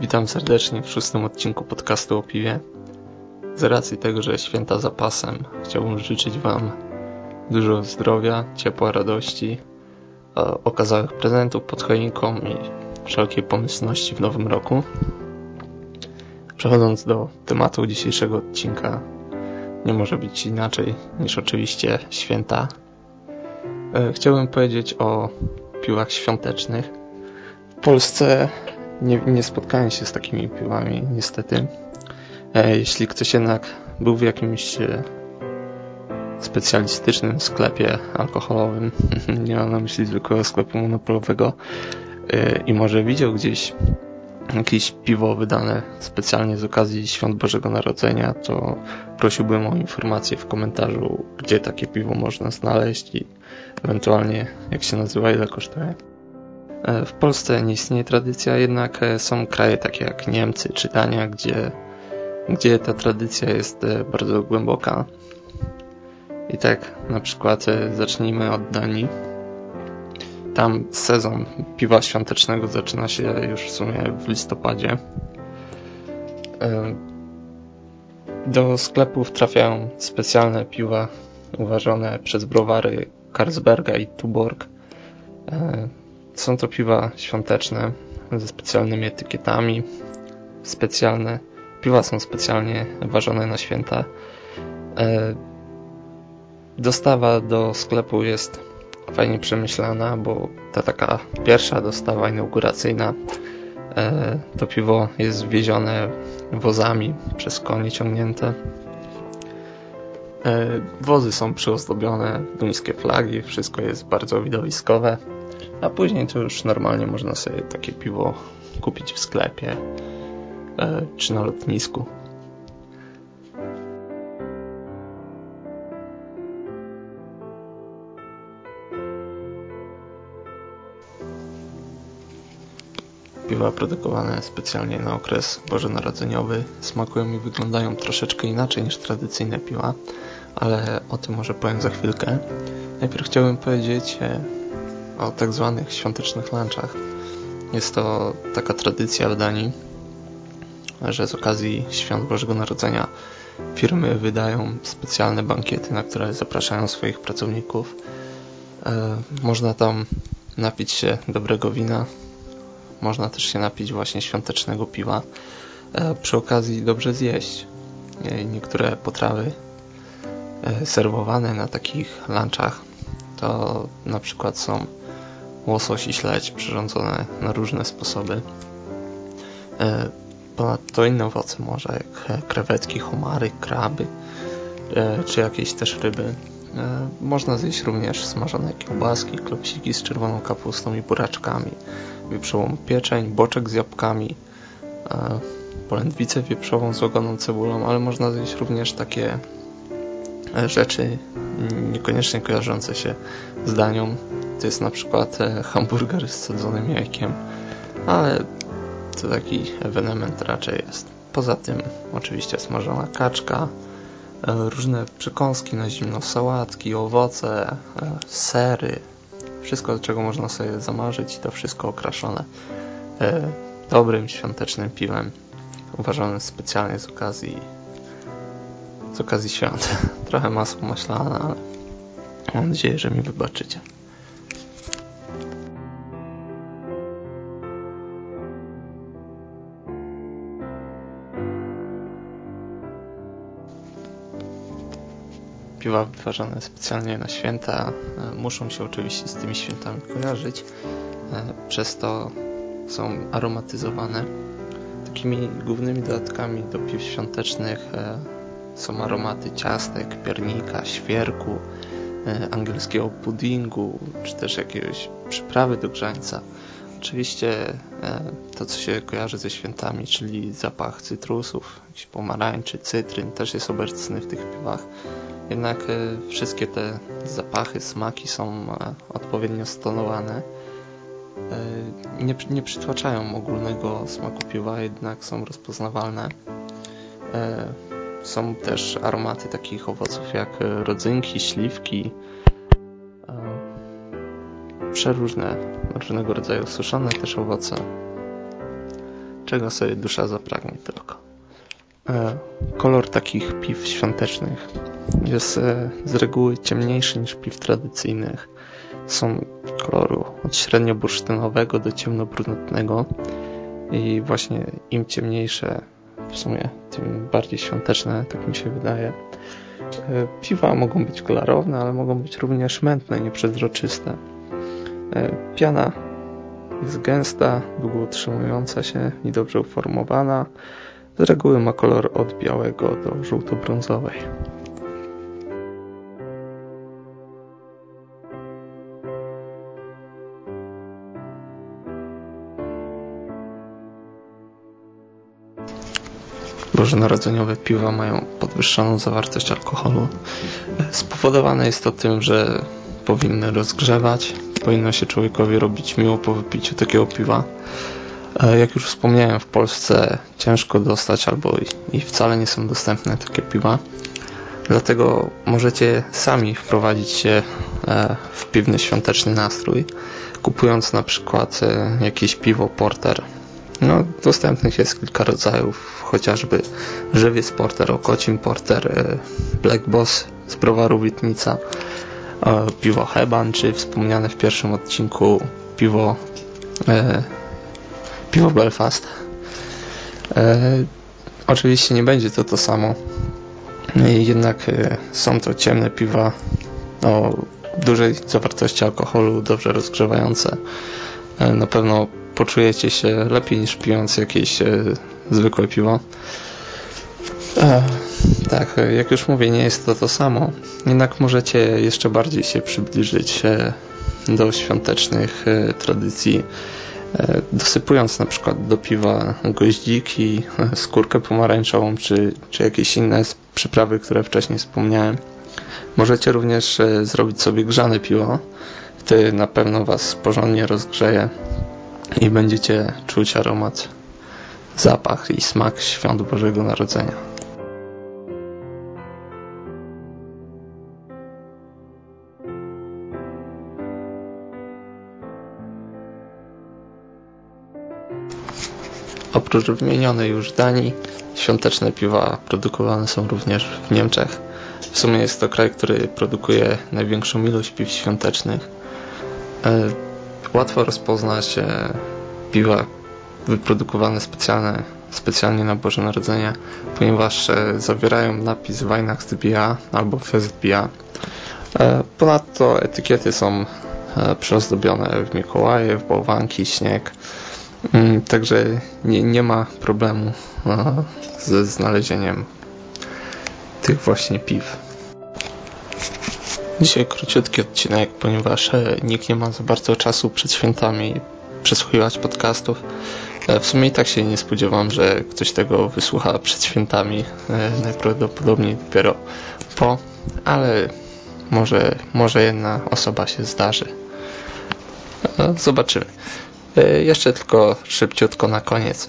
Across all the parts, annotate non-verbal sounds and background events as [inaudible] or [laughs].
Witam serdecznie w szóstym odcinku podcastu o piwie. Z racji tego, że święta za pasem, chciałbym życzyć Wam dużo zdrowia, ciepła, radości, okazałych prezentów pod choinką i wszelkiej pomyślności w nowym roku. Przechodząc do tematu dzisiejszego odcinka, nie może być inaczej niż oczywiście święta. E, chciałbym powiedzieć o piłach świątecznych. W Polsce nie, nie spotkałem się z takimi piłami, niestety. E, jeśli ktoś jednak był w jakimś e, specjalistycznym sklepie alkoholowym, [laughs] nie mam na myśli zwykłego sklepu monopolowego i może widział gdzieś jakieś piwo wydane specjalnie z okazji Świąt Bożego Narodzenia, to prosiłbym o informację w komentarzu, gdzie takie piwo można znaleźć i ewentualnie jak się nazywa, ile kosztuje. E, w Polsce nie istnieje tradycja, jednak e, są kraje takie jak Niemcy czy Dania, gdzie, gdzie ta tradycja jest e, bardzo głęboka. I tak na przykład zacznijmy od Danii tam sezon piwa świątecznego zaczyna się już w sumie w listopadzie. Do sklepów trafiają specjalne piwa uważane przez browary Carlsberga i Tuborg. Są to piwa świąteczne ze specjalnymi etykietami. Specjalne piwa są specjalnie ważone na święta. Dostawa do sklepu jest fajnie przemyślana, bo ta taka pierwsza dostawa inauguracyjna e, to piwo jest wiezione wozami przez konie ciągnięte. E, wozy są przyozdobione, duńskie flagi, wszystko jest bardzo widowiskowe, a później to już normalnie można sobie takie piwo kupić w sklepie e, czy na lotnisku. piwa produkowane specjalnie na okres bożonarodzeniowy smakują i wyglądają troszeczkę inaczej niż tradycyjne piwa, ale o tym może powiem za chwilkę. Najpierw chciałbym powiedzieć e, o tak zwanych świątecznych lunchach. Jest to taka tradycja w Danii, że z okazji świąt Bożego Narodzenia firmy wydają specjalne bankiety, na które zapraszają swoich pracowników. E, można tam napić się dobrego wina, można też się napić właśnie świątecznego piwa. E, przy okazji dobrze zjeść. E, niektóre potrawy serwowane na takich lunchach to na przykład są łosoś i śledź przyrządzone na różne sposoby. Ponadto inne owoce morza, jak krewetki, homary, kraby, czy jakieś też ryby. Można zjeść również smażone kiełbaski, klopsiki z czerwoną kapustą i buraczkami wieprzową pieczeń, boczek z jabłkami, e, polędwicę wieprzową z łogoną cebulą, ale można zjeść również takie e, rzeczy niekoniecznie kojarzące się z danią. To jest na przykład e, hamburger z sadzonym jajkiem, ale to taki ewenement raczej jest. Poza tym oczywiście smażona kaczka, różne przekąski na zimno, sałatki, owoce, sery, wszystko, czego można sobie zamarzyć, to wszystko okraszone e, dobrym, świątecznym piwem, uważanym specjalnie z okazji z okazji świąt. [laughs] Trochę masło maślane, ale mam nadzieję, że mi wybaczycie. piwa wytwarzane specjalnie na święta e, muszą się oczywiście z tymi świętami kojarzyć. E, przez to są aromatyzowane. Takimi głównymi dodatkami do piw świątecznych e, są aromaty ciastek, piernika, świerku, angielskiego puddingu, czy też jakiegoś przyprawy do grzańca. Oczywiście to, co się kojarzy ze świętami, czyli zapach cytrusów, pomarańczy, cytryn, też jest obecny w tych piwach. Jednak e, wszystkie te zapachy, smaki są e, odpowiednio stonowane. E, nie, nie przytłaczają ogólnego smaku piwa, jednak są rozpoznawalne. Są też aromaty takich owoców jak rodzynki, śliwki, przeróżne, różnego rodzaju suszone też owoce, czego sobie dusza zapragnie tylko. E, kolor takich piw świątecznych jest e, z reguły ciemniejszy niż piw tradycyjnych. Są koloru od średnio bursztynowego do ciemnobrunatnego i właśnie im ciemniejsze w sumie, tym bardziej świąteczne, tak mi się wydaje. E, piwa mogą być klarowne, ale mogą być również mętne, nieprzezroczyste. Piana jest gęsta, długo utrzymująca się i dobrze uformowana. Z reguły ma kolor od białego do żółto-brązowej. Bożonarodzeniowe piwa mają podwyższoną zawartość alkoholu. Spowodowane jest to tym, że powinny rozgrzewać, powinno się człowiekowi robić miło po wypiciu takiego piwa. E, jak już wspomniałem, w Polsce ciężko dostać albo i wcale nie są dostępne takie piwa. Dlatego możecie sami wprowadzić się e, w piwny świąteczny nastrój, kupując na przykład e, jakieś piwo porter. No, dostępnych jest kilka rodzajów, chociażby żywiec porter, okocim porter, black boss z browaru Witnica, piwo Heban, czy wspomniane w pierwszym odcinku piwo piwo Belfast. E, oczywiście nie będzie to to samo, jednak e, są to ciemne piwa o dużej zawartości alkoholu, dobrze rozgrzewające. E, na pewno poczujecie się lepiej niż pijąc jakieś e, zwykłe piwo. E, tak, jak już mówię, nie jest to to samo, jednak możecie jeszcze bardziej się przybliżyć e, do świątecznych tradycji E, dosypując na przykład do piwa goździki, e, skórkę pomarańczową czy, czy jakieś inne przyprawy, które wcześniej wspomniałem. Możecie również e, zrobić sobie grzane piwo. Wtedy na pewno Was porządnie rozgrzeje i będziecie czuć aromat, zapach i smak świąt Bożego Narodzenia. Oprócz wymienionej już Danii, świąteczne piwa produkowane są również w Niemczech. W sumie jest to kraj, który produkuje największą ilość piw świątecznych. E, łatwo rozpoznać e, piwa wyprodukowane specjalne, specjalnie na Boże Narodzenie, ponieważ e, zawierają napis Weihnachtsbier albo Festbier. Ponadto etykiety są przyozdobione w Mikołaje, w bałwanki, śnieg, Mm, także nie, nie ma problemu ze znalezieniem tych właśnie piw. Dzisiaj króciutki odcinek, ponieważ e, nikt nie ma za bardzo czasu przed świętami przesłuchiwać podcastów. E, w sumie i tak się nie spodziewam, że ktoś tego wysłucha przed świętami. E, najprawdopodobniej dopiero po, ale może, może jedna osoba się zdarzy. Zobaczymy. E, jeszcze tylko szybciutko na koniec.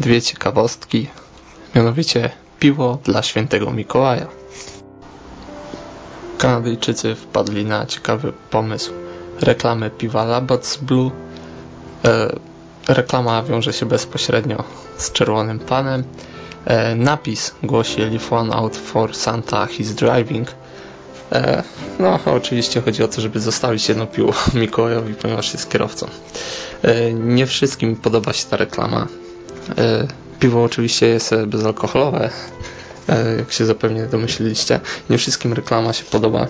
Dwie ciekawostki. Mianowicie piwo dla świętego Mikołaja. Kanadyjczycy wpadli na ciekawy pomysł reklamy piwa Labatt's Blue. E, reklama wiąże się bezpośrednio z czerwonym panem. Napis głosi Leave one out for Santa, he's driving. E, no, oczywiście chodzi o to, żeby zostawić jedno piło [laughs] Mikołajowi, ponieważ jest kierowcą. E, nie wszystkim podoba się ta reklama. E, piwo oczywiście jest bezalkoholowe, jak się zapewne domyśliliście. Nie wszystkim reklama się podoba.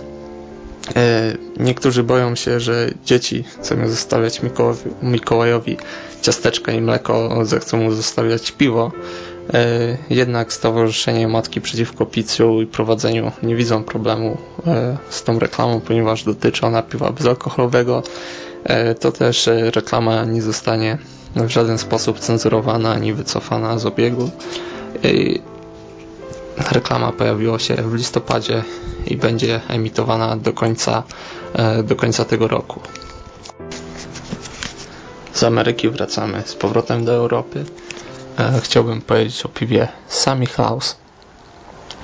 Niektórzy boją się, że dzieci zamiast zostawiać Mikołajowi ciasteczka i mleko, zechcą mu zostawiać piwo. E, jednak Stowarzyszenie Matki Przeciwko Piciu i Prowadzeniu nie widzą problemu e, z tą reklamą, ponieważ dotyczy ona piwa bezalkoholowego. E, to też reklama nie zostanie w żaden sposób cenzurowana ani wycofana z obiegu. Reklama pojawiła się w listopadzie i będzie emitowana do końca, do końca tego roku. Z Ameryki wracamy z powrotem do Europy. E, chciałbym powiedzieć o piwie Samichlaus.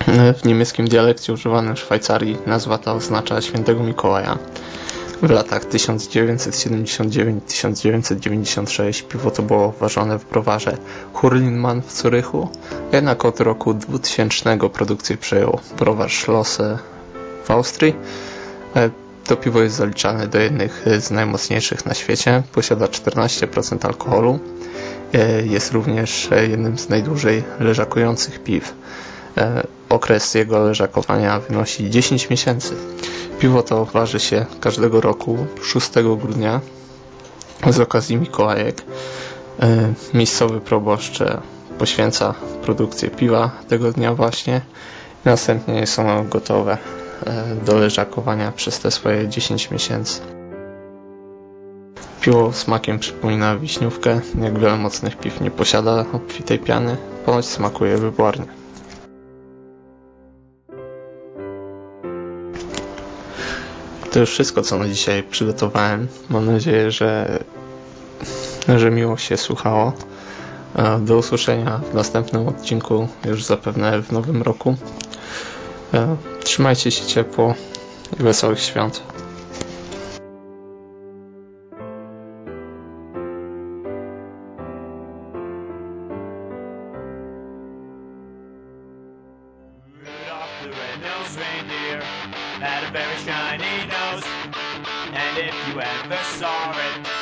E, w niemieckim dialekcie używanym w Szwajcarii nazwa ta oznacza świętego Mikołaja. W latach 1979-1996 piwo to było ważone w browarze Hurlinman w Zurychu, jednak od roku 2000 produkcję przejął browar Schlosse w Austrii. E, to piwo jest zaliczane do jednych z najmocniejszych na świecie, posiada 14% alkoholu, e, jest również jednym z najdłużej leżakujących piw. Okres jego leżakowania wynosi 10 miesięcy. Piwo to waży się każdego roku 6 grudnia z okazji Mikołajek. E, miejscowy proboszcz poświęca produkcję piwa tego dnia właśnie następnie jest ono gotowe e, do leżakowania przez te swoje 10 miesięcy. Piwo smakiem przypomina wiśniówkę, jak wiele mocnych piw nie posiada obfitej piany, ponoć smakuje wybornie. To już wszystko, co na dzisiaj przygotowałem. Mam nadzieję, że, że miło się słuchało. E, do usłyszenia w następnym odcinku, już zapewne w nowym roku. E, trzymajcie się ciepło i wesołych świąt. Had a very shiny nose. And if you ever saw it,